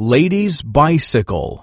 Ladies' bicycle.